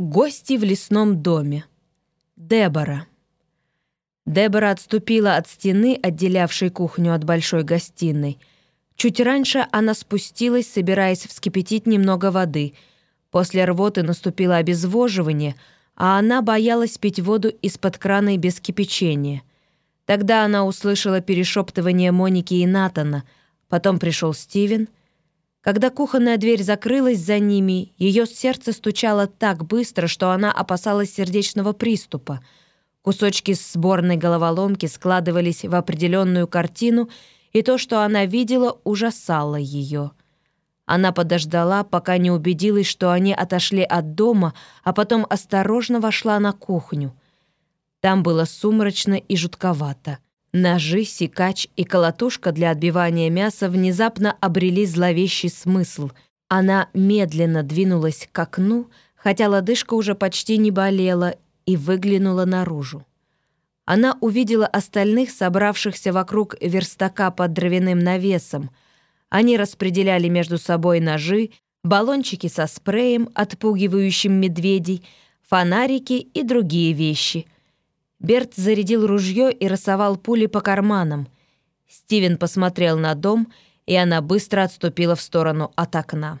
Гости в лесном доме. Дебора. Дебора отступила от стены, отделявшей кухню от большой гостиной. Чуть раньше она спустилась, собираясь вскипятить немного воды. После рвоты наступило обезвоживание, а она боялась пить воду из-под крана и без кипячения. Тогда она услышала перешептывание Моники и Натана. Потом пришел Стивен — когда кухонная дверь закрылась за ними, ее сердце стучало так быстро, что она опасалась сердечного приступа. Кусочки сборной головоломки складывались в определенную картину, и то, что она видела, ужасало ее. Она подождала, пока не убедилась, что они отошли от дома, а потом осторожно вошла на кухню. Там было сумрачно и жутковато. Ножи, секач и колотушка для отбивания мяса внезапно обрели зловещий смысл. Она медленно двинулась к окну, хотя лодыжка уже почти не болела, и выглянула наружу. Она увидела остальных, собравшихся вокруг верстака под дровяным навесом. Они распределяли между собой ножи, баллончики со спреем, отпугивающим медведей, фонарики и другие вещи — Берт зарядил ружье и рассовал пули по карманам. Стивен посмотрел на дом, и она быстро отступила в сторону от окна.